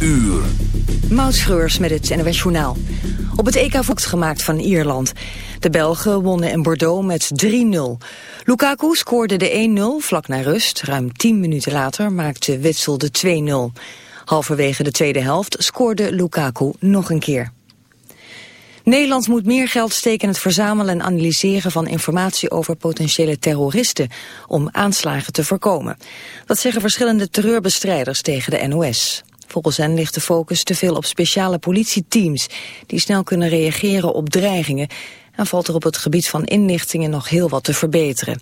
uur. Mautschreurs met het NWS Journaal. Op het EK vocht gemaakt van Ierland. De Belgen wonnen in Bordeaux met 3-0. Lukaku scoorde de 1-0 vlak na rust. Ruim 10 minuten later maakte Witsel de 2-0. Halverwege de tweede helft scoorde Lukaku nog een keer. Nederland moet meer geld steken in het verzamelen en analyseren van informatie over potentiële terroristen om aanslagen te voorkomen. Dat zeggen verschillende terreurbestrijders tegen de NOS. Volgens hen ligt de focus te veel op speciale politieteams die snel kunnen reageren op dreigingen en valt er op het gebied van inlichtingen nog heel wat te verbeteren.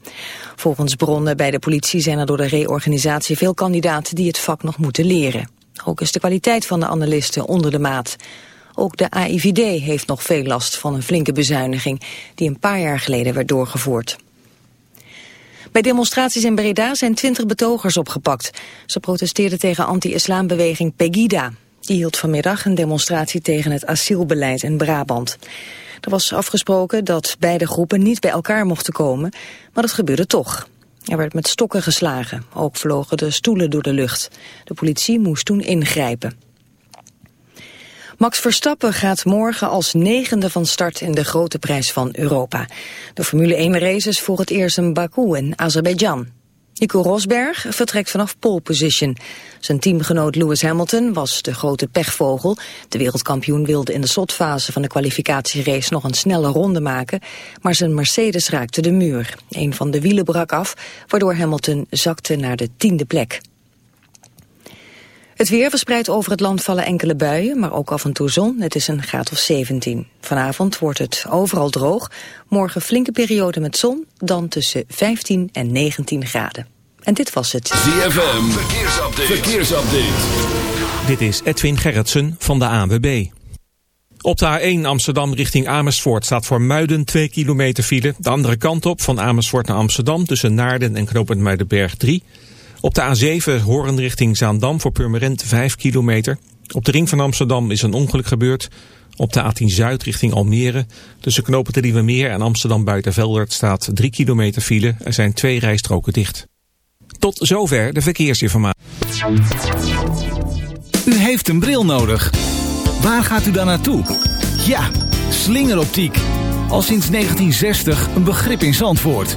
Volgens bronnen bij de politie zijn er door de reorganisatie veel kandidaten die het vak nog moeten leren. Ook is de kwaliteit van de analisten onder de maat. Ook de AIVD heeft nog veel last van een flinke bezuiniging die een paar jaar geleden werd doorgevoerd. Bij demonstraties in Breda zijn twintig betogers opgepakt. Ze protesteerden tegen anti-islambeweging Pegida. Die hield vanmiddag een demonstratie tegen het asielbeleid in Brabant. Er was afgesproken dat beide groepen niet bij elkaar mochten komen, maar dat gebeurde toch. Er werd met stokken geslagen. Ook vlogen de stoelen door de lucht. De politie moest toen ingrijpen. Max Verstappen gaat morgen als negende van start in de grote prijs van Europa. De Formule 1 races voor het eerst in Baku in Azerbeidzjan. Nico Rosberg vertrekt vanaf pole position. Zijn teamgenoot Lewis Hamilton was de grote pechvogel. De wereldkampioen wilde in de slotfase van de kwalificatierace nog een snelle ronde maken, maar zijn Mercedes raakte de muur. Een van de wielen brak af, waardoor Hamilton zakte naar de tiende plek. Het weer verspreidt over het land vallen enkele buien, maar ook af en toe zon. Het is een graad of 17. Vanavond wordt het overal droog. Morgen flinke periode met zon, dan tussen 15 en 19 graden. En dit was het. ZFM, verkeersupdate. verkeersupdate. Dit is Edwin Gerritsen van de ANWB. Op de A1 Amsterdam richting Amersfoort staat voor Muiden 2 kilometer file. De andere kant op van Amersfoort naar Amsterdam tussen Naarden en Knopend Muidenberg 3 op de A7 Horen richting Zaandam voor Purmerend 5 kilometer. Op de ring van Amsterdam is een ongeluk gebeurd. Op de A10 Zuid richting Almere. Tussen knopen de Nieuwe Meer en Amsterdam Buitenveldert staat 3 kilometer file. Er zijn twee rijstroken dicht. Tot zover de verkeersinformatie. U heeft een bril nodig. Waar gaat u dan naartoe? Ja, slingeroptiek. Al sinds 1960 een begrip in Zandvoort.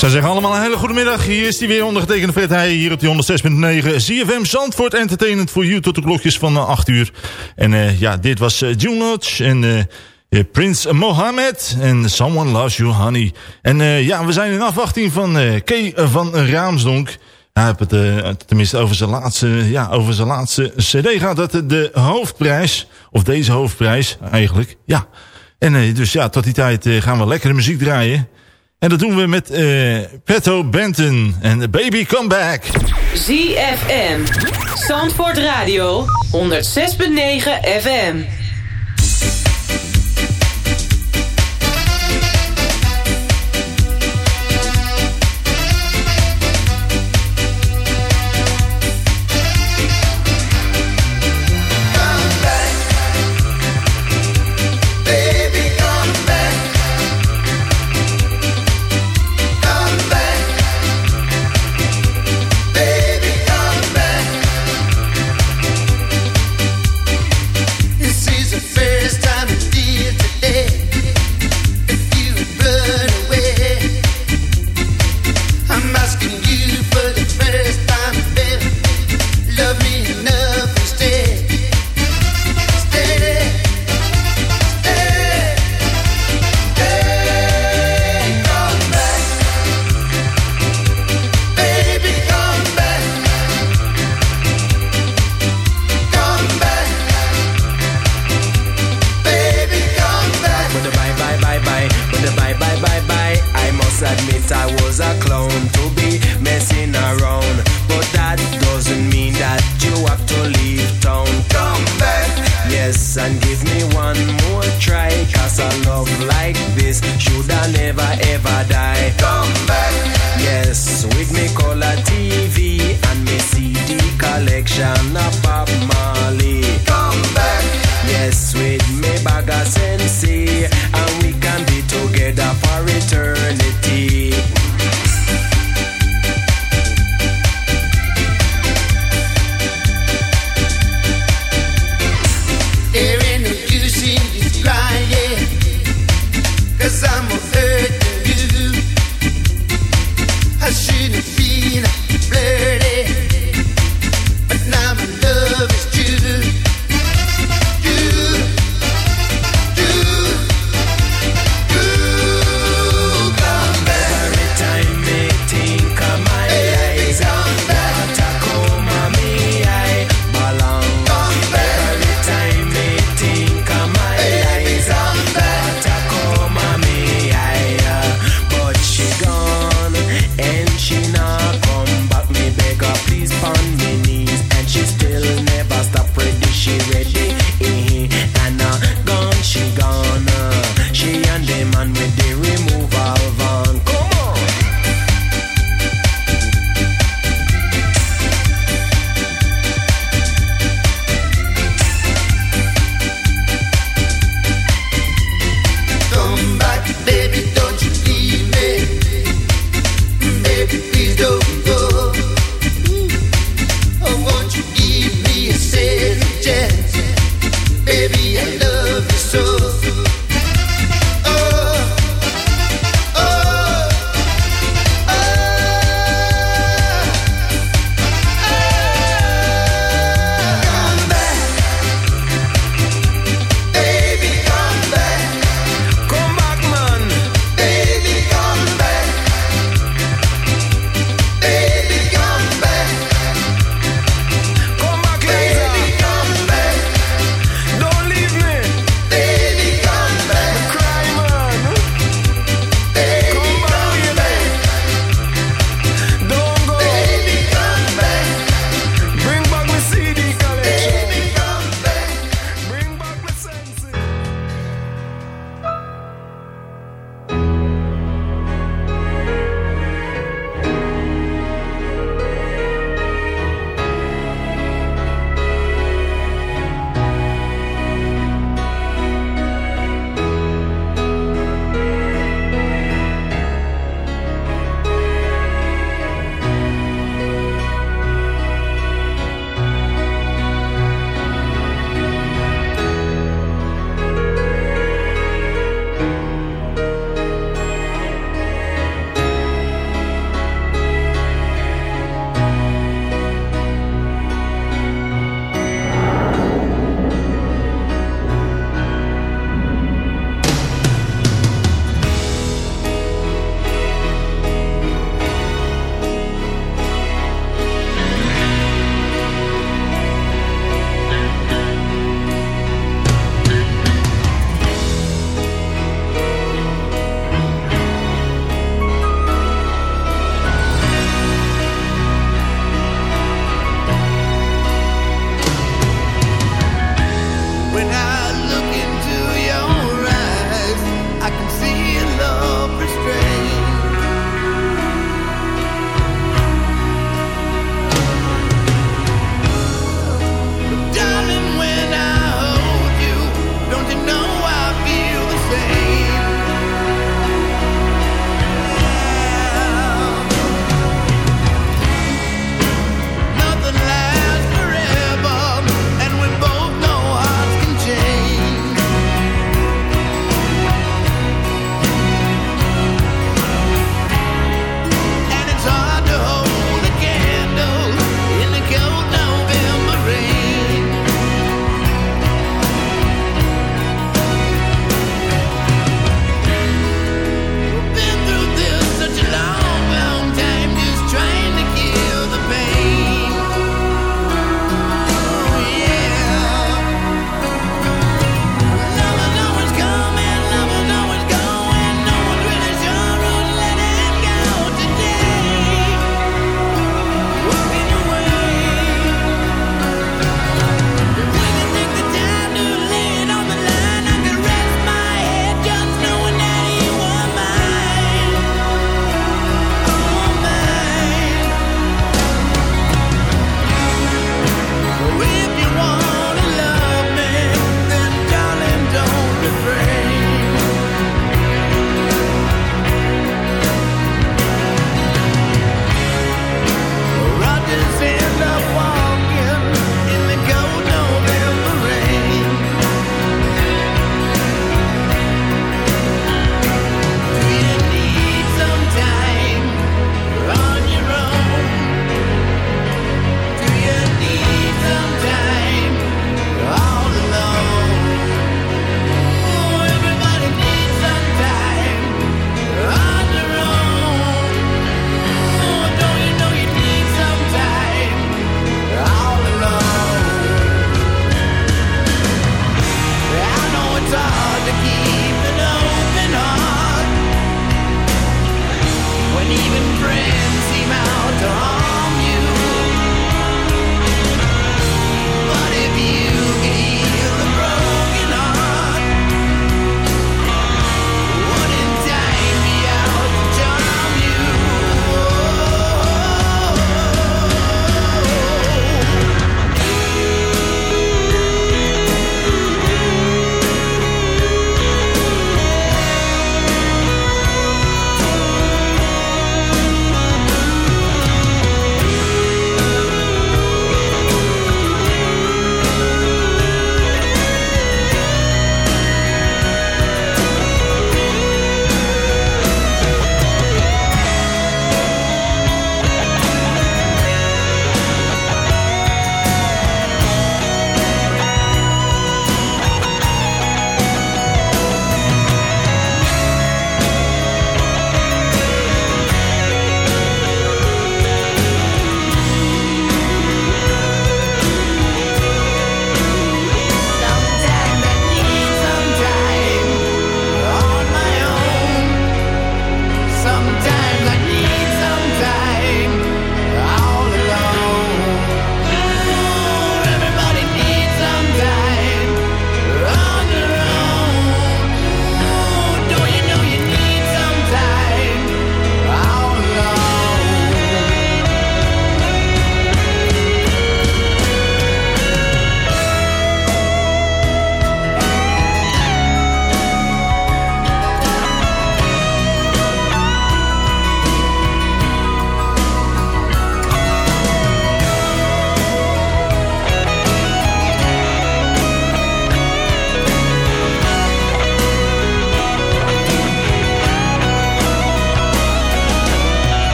Zou zeggen allemaal een hele goede middag. Hier is hij weer ondergetekende Fred Heij hier op die 106.9. ZFM Zandvoort Entertainment voor you tot de klokjes van eh, 8 uur. En eh, ja, dit was eh, June Lodge en eh, eh, Prins Mohammed en Someone Loves You Honey. En eh, ja, we zijn in afwachting van eh Kay van Raamsdonk. Hij heeft het eh, tenminste over zijn laatste, ja, over zijn laatste cd gaat dat de hoofdprijs, of deze hoofdprijs eigenlijk, ja. En eh, dus ja, tot die tijd eh, gaan we lekkere muziek draaien. En dat doen we met eh Petto Benton en Baby Come Back. ZFM. Zandvoort Radio. 106.9 FM.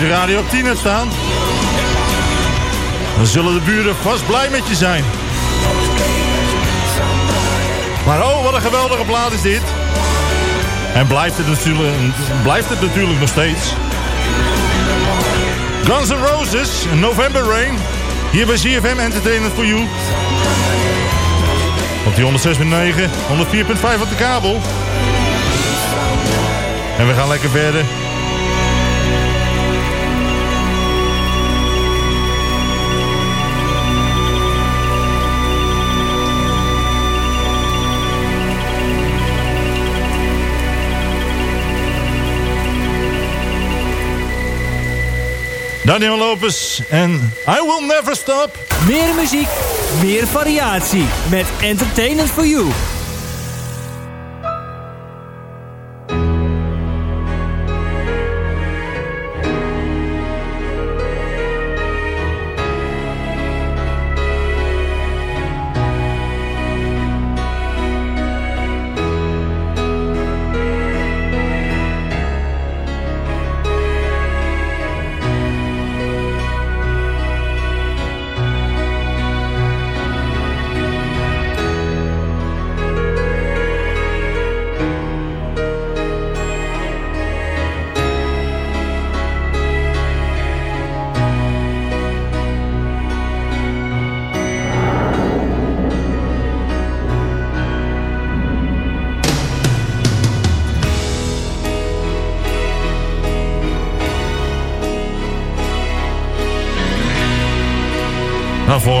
Je de radio op 10 hebt staan... dan zullen de buren vast blij met je zijn. Maar oh, wat een geweldige plaat is dit. En blijft het natuurlijk, blijft het natuurlijk nog steeds. Guns N' Roses, November Rain. Hier bij ZFM Entertainment for You. Op die 106.9, 104.5 op de kabel. En we gaan lekker verder. Daniel Lopez en I Will Never Stop. Meer muziek, meer variatie. Met Entertainment for You.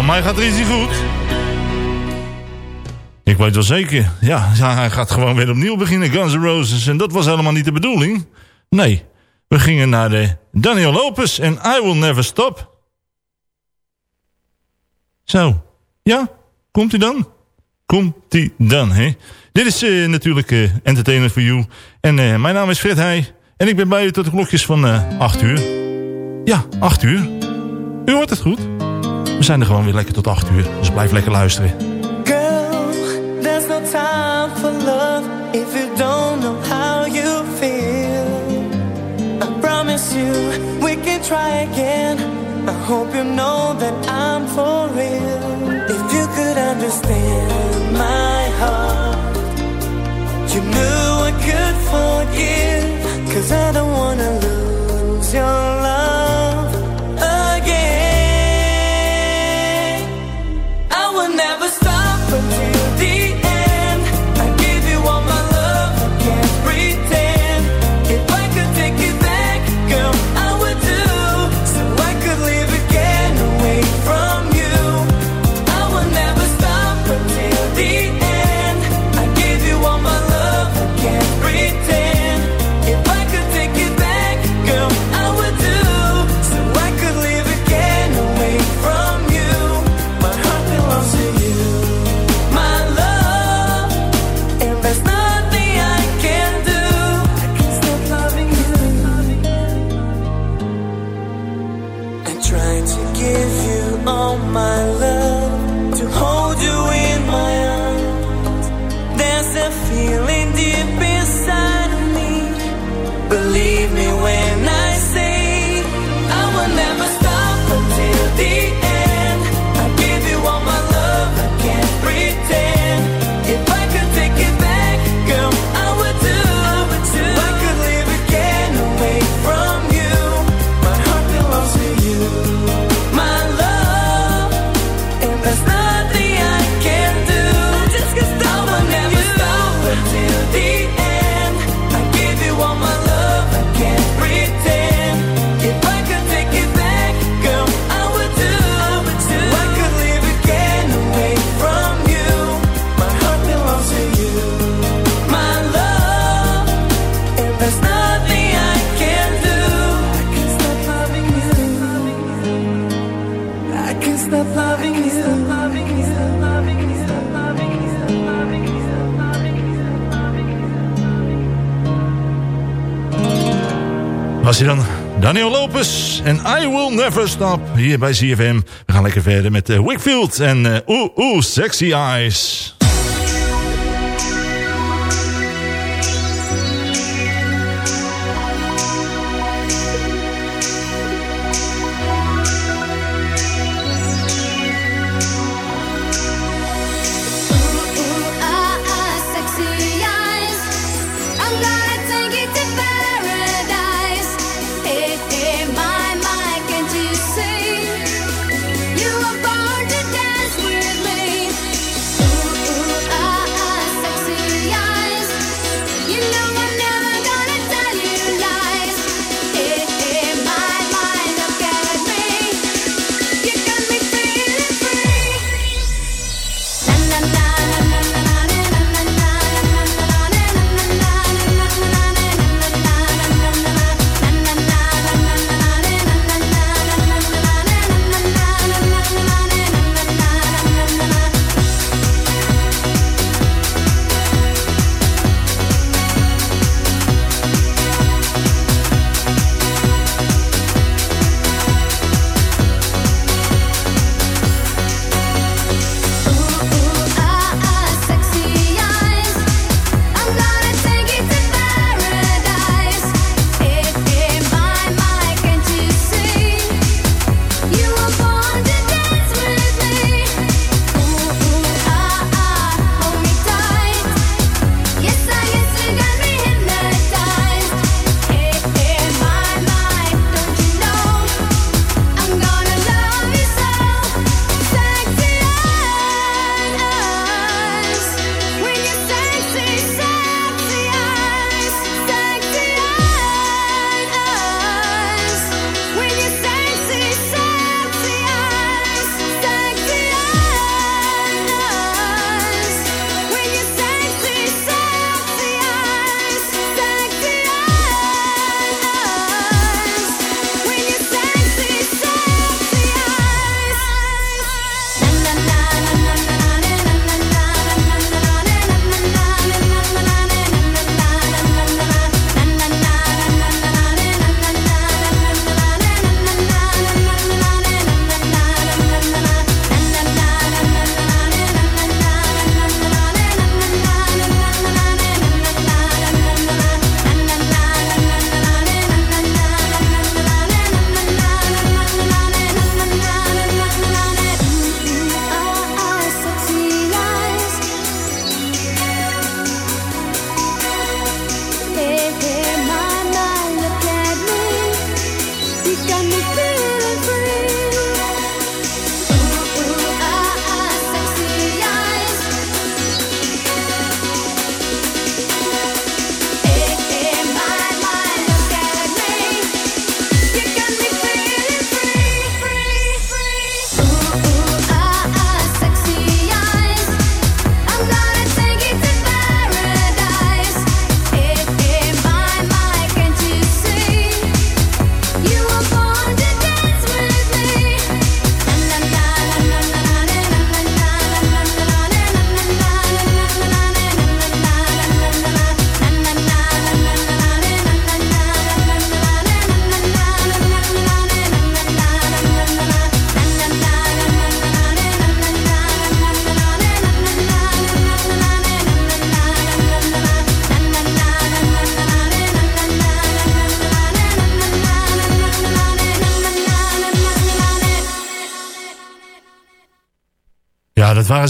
Mij gaat er iets niet goed. Ik weet wel zeker. Ja, hij gaat gewoon weer opnieuw beginnen, Guns N' Roses. En dat was helemaal niet de bedoeling. Nee, we gingen naar de Daniel Lopez en I Will Never Stop. Zo, ja, komt hij dan? Komt hij dan, hè? Dit is eh, natuurlijk eh Entertainment for You. En eh, mijn naam is Fred Heij. En ik ben bij u tot de klokjes van eh 8 uur. Ja, 8 uur. U hoort het goed. We zijn er gewoon weer lekker tot 8 uur. Dus blijf lekker luisteren. Girl, there's no time for love if you don't know how you feel. I promise you we can try again. I hope you know that I'm for real. If you could understand my heart, you knew I could forgive. Cause I don't wanna lose your love en I Will Never Stop hier bij ZFM. We gaan lekker verder met uh, Wickfield en uh, Oeh Oeh Sexy Eyes.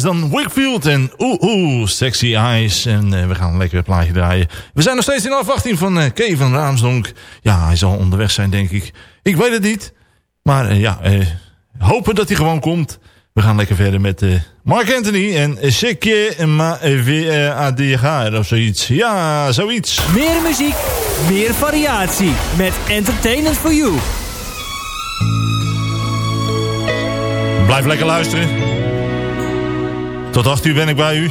Dan Wickfield en Oeh Oeh, Sexy Eyes. En eh, we gaan een lekker plaatje draaien. We zijn nog steeds in afwachting van eh Kay van Raamsdonk. Ja, hij zal onderweg zijn, denk ik. Ik weet het niet. Maar eh, ja, hopen dat hij gewoon komt. We gaan lekker verder met Mark Anthony en Sekje Ma ADG of zoiets. Ja, zoiets. Meer muziek, meer variatie. Met Entertainment for You. Blijf lekker luisteren. Tot 8 uur ben ik bij u.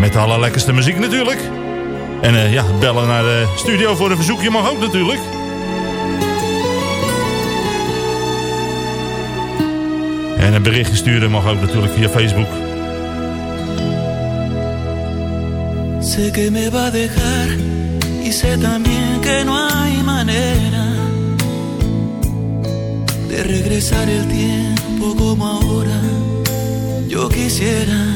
Met de allerlekkerste muziek natuurlijk. En eh, ja, bellen naar de studio voor een verzoekje mag ook natuurlijk. En een berichtje sturen mag ook natuurlijk via Facebook. Sé que me va a dejar y sé también que no hay manera de regresar el tiempo como ahora yo quisiera.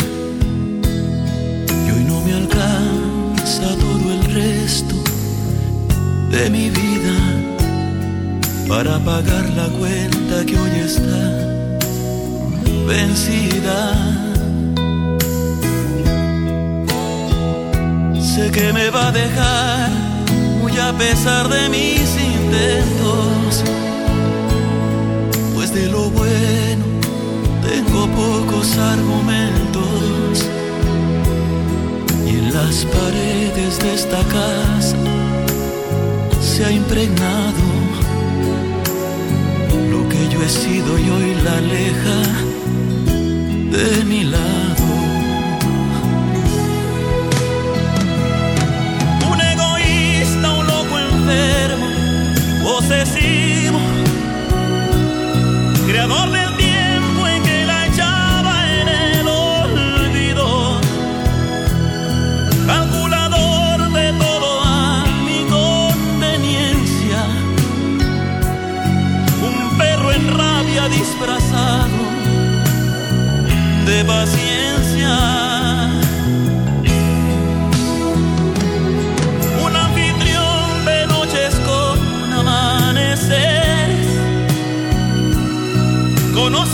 Y hoy no me alcanza todo el resto de mi vida para pagar la cuenta que hoy está vencida. Sé que me va a dejar muy a pesar de mis intentos, de lo bueno tengo pocos argumentos y en las paredes de esta casa se ha impregnado lo que yo he sido y hoy la aleja de mi lado. un egoísta, un loco enfermo, posesivo, creador del tiempo en que la echaba en el olvido, calculador de todo a mi conveniencia, un perro en rabia disfrazado de paciencia. conocer.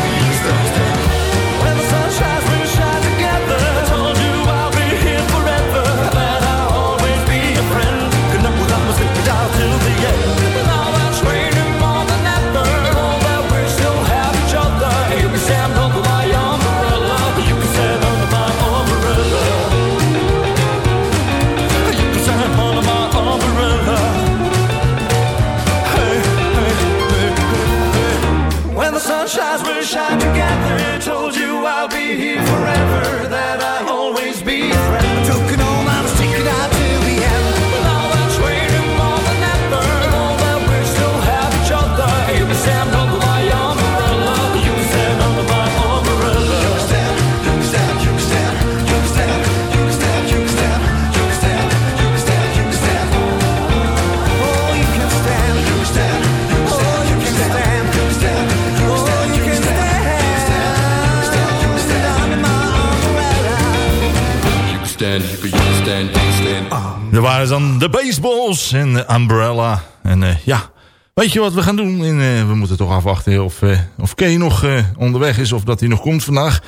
dan de baseballs en de umbrella. En eh, ja, weet je wat we gaan doen? Eh, we moeten toch afwachten of, uh, of Kay nog onderweg is of dat hij nog komt vandaag.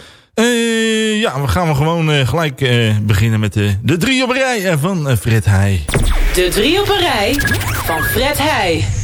ja, we gaan we gewoon gelijk beginnen met de, de drie op rij van Fred Heij. De drie op rij van Fred Heij.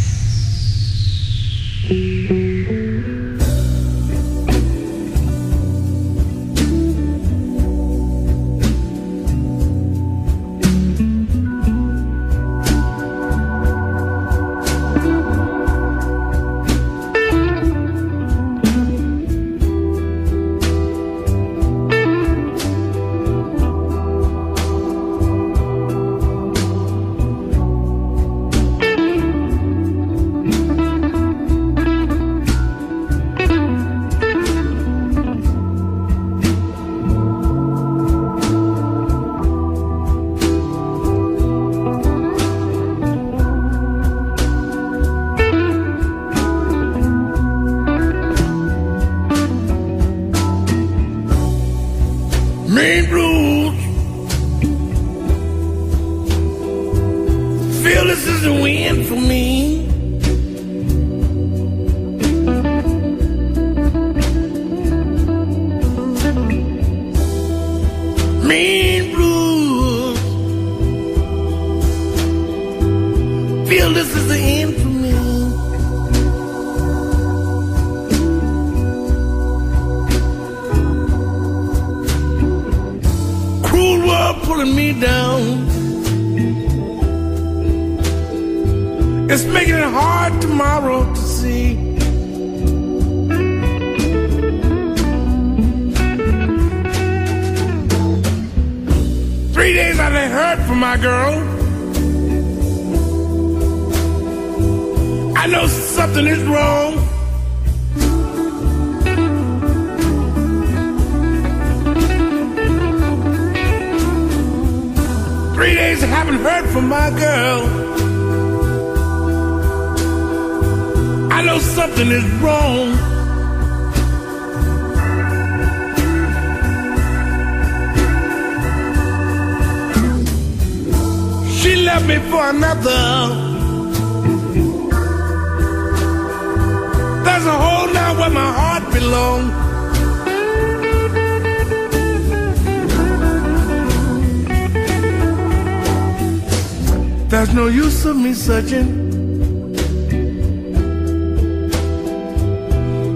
There's no use of me searching.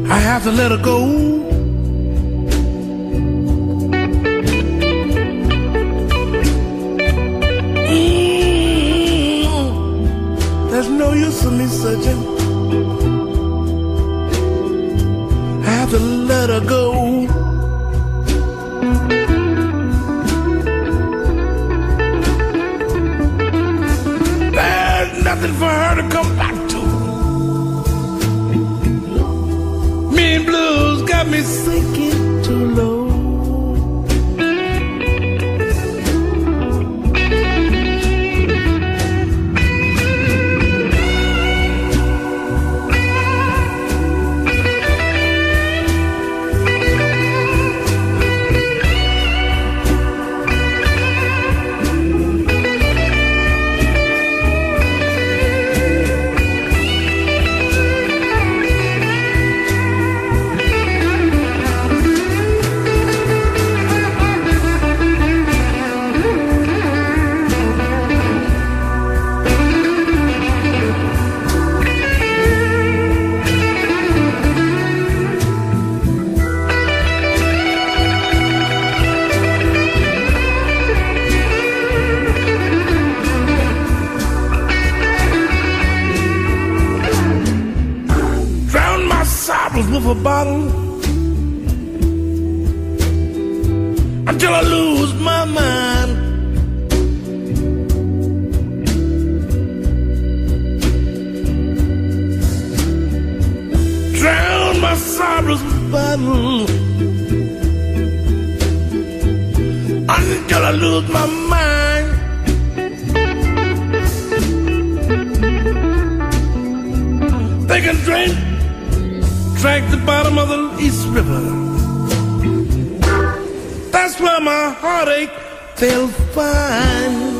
I have to let her go. Mm, There's no use of me searching. I have to let her go. Nothing for her to come back to. Me and blues got me sinking bottle until I lose my mind. They can drink, drink the bottom of the East River. That's where my heartache they'll find.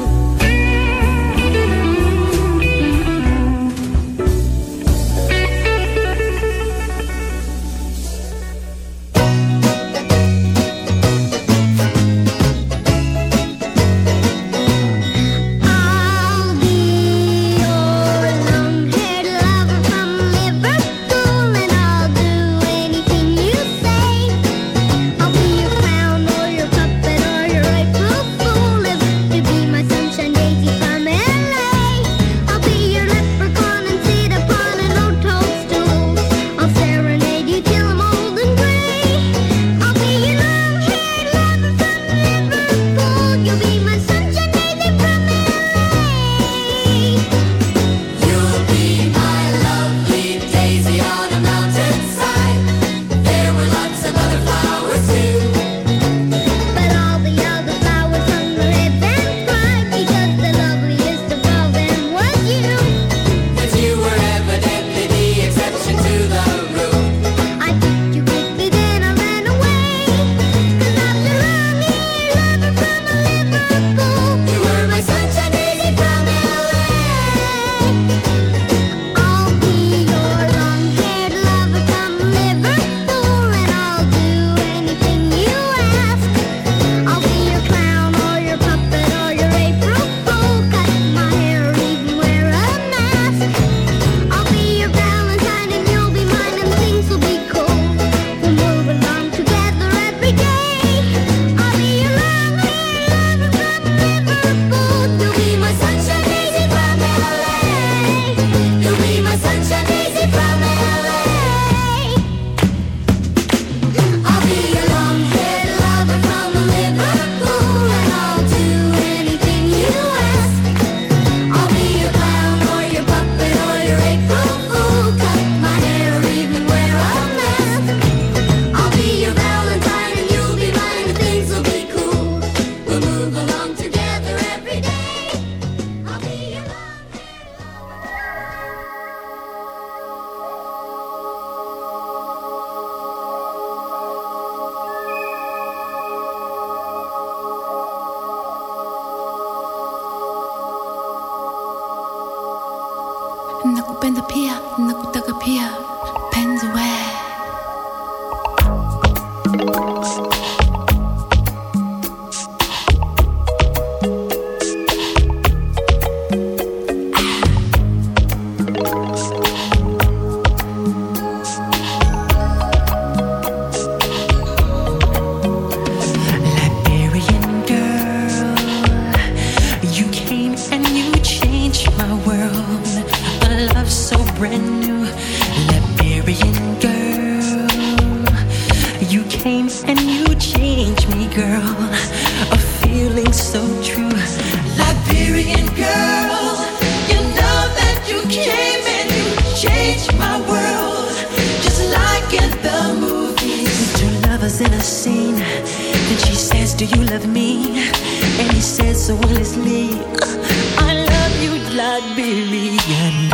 Feeling so true. Liberian girl, you know that you came and you changed my world. Just like in the movies. Two lovers in a scene. And she says, Do you love me? And he says, So Leslie, I love you, Liberian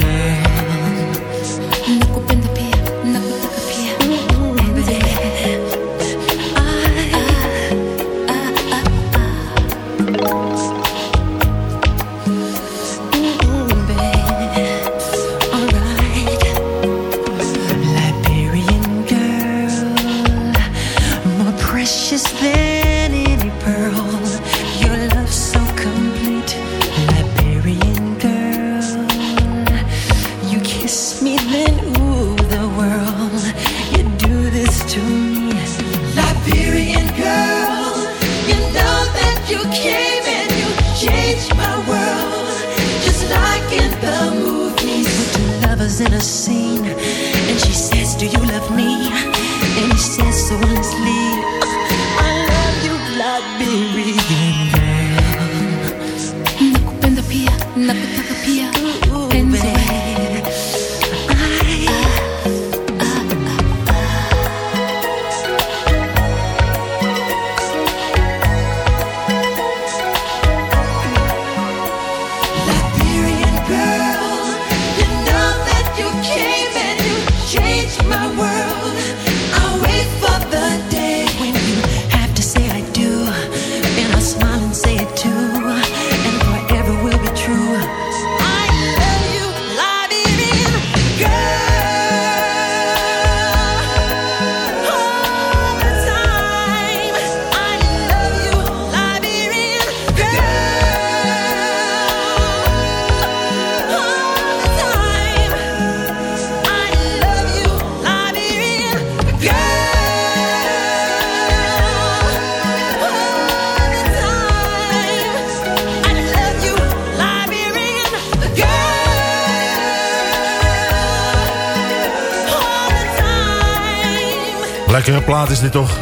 plaat is dit toch?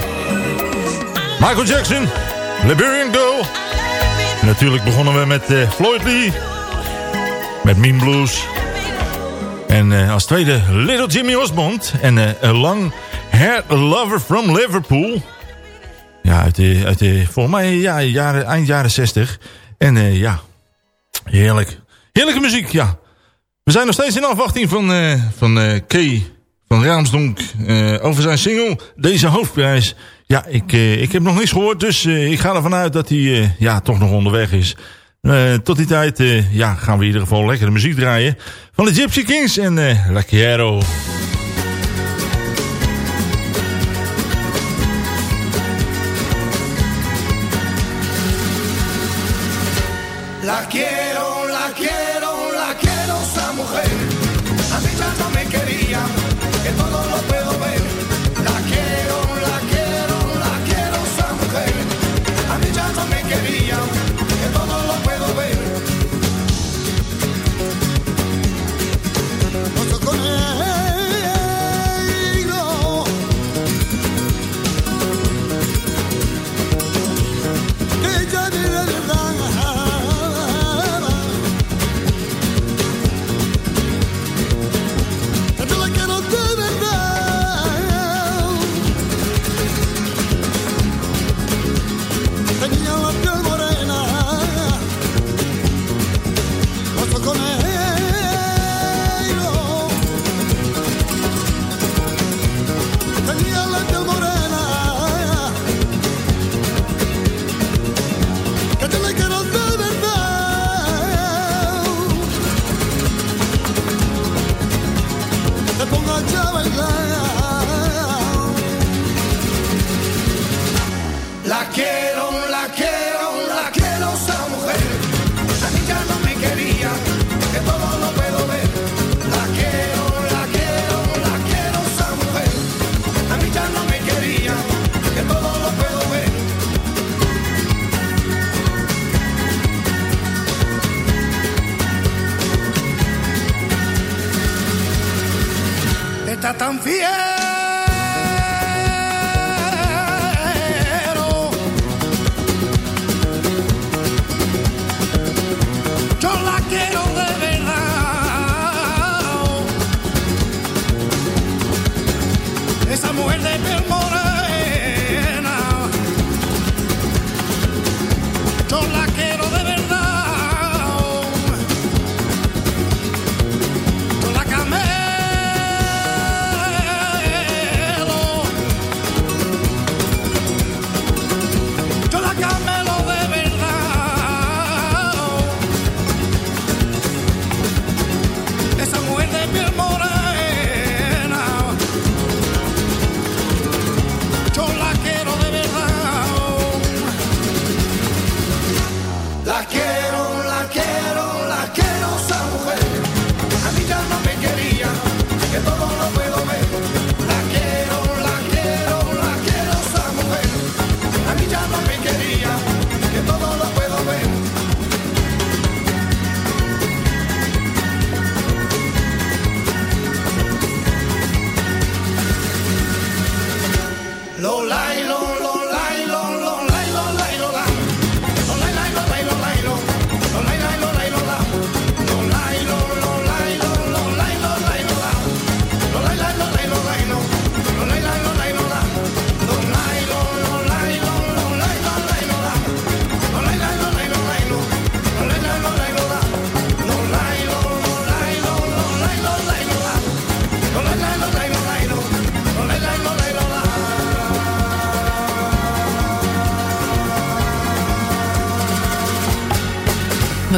Michael Jackson, Liberian Girl. Natuurlijk begonnen we met eh, Floyd Lee. Met Mean Blues. En eh, als tweede Little Jimmy Osmond. En eh, A Long Hair Lover from Liverpool. Ja, uit de, uit de mij ja, jaren, eind jaren 60. En ja, heerlijk. Heerlijke muziek, ja. We zijn nog steeds in afwachting van, van Kay van Raamsdonk eh, over zijn single. Deze hoofdprijs. Ja, ik, eh, ik heb nog niks gehoord, dus eh, ik ga ervan uit dat hij ja, toch nog onderweg is. Tot die tijd ja, gaan we in ieder geval lekkere muziek draaien. Van de Gypsy Kings en eh La Quiero. La quiero,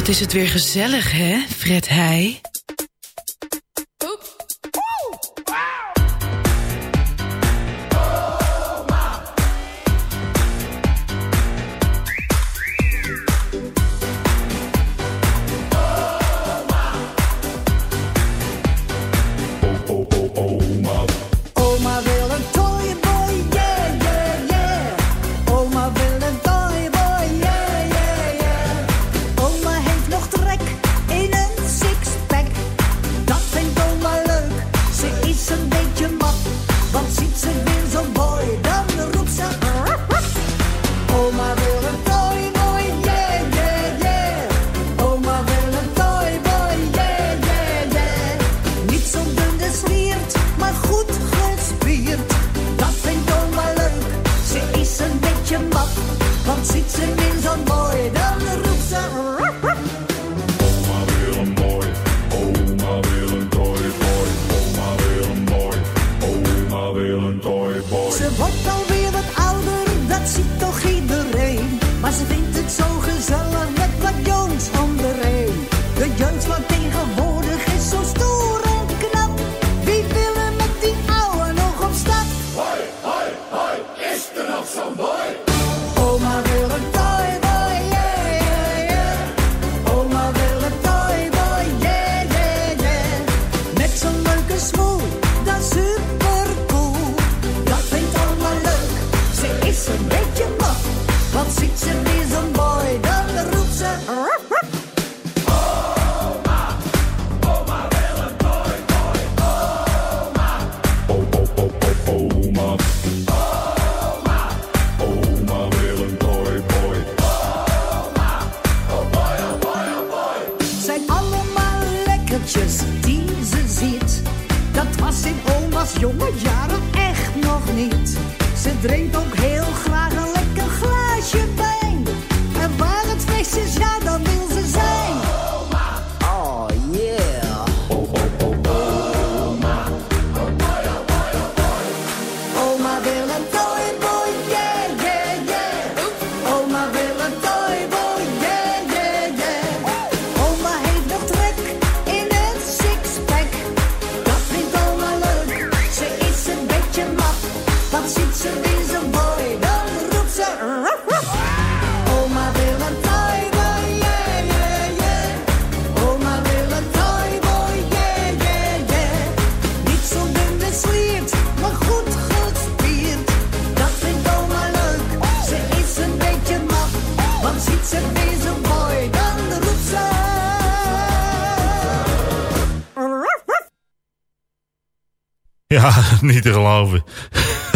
is het weer gezellig, hè, Fred Heij? Ja, niet te geloven.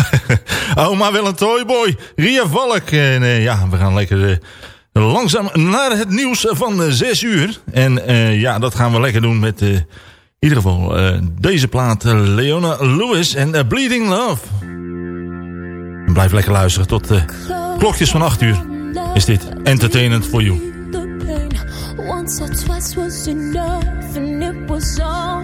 oh maar wel een toyboy. Ria Valk. En eh, ja, we gaan lekker eh, langzaam naar het nieuws van eh, 6 uur. En ja, dat gaan we lekker doen met in ieder geval deze plaat. Leona Lewis en Bleeding Love. En blijf lekker luisteren tot klokjes van 8 uur. Is dit Entertainment for You. Once or twice was enough and it was all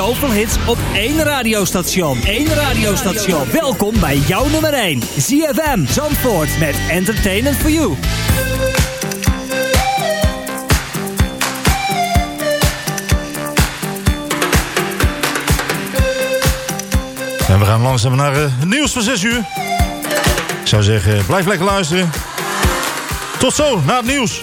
zoveel hits op één radiostation. Eén radiostation. Welkom bij jouw nummer 1. ZFM Zandvoort met Entertainment for You. En we gaan langzaam naar uh, nieuws van 6 uur. Ik zou zeggen, blijf lekker luisteren. Tot zo, na het nieuws.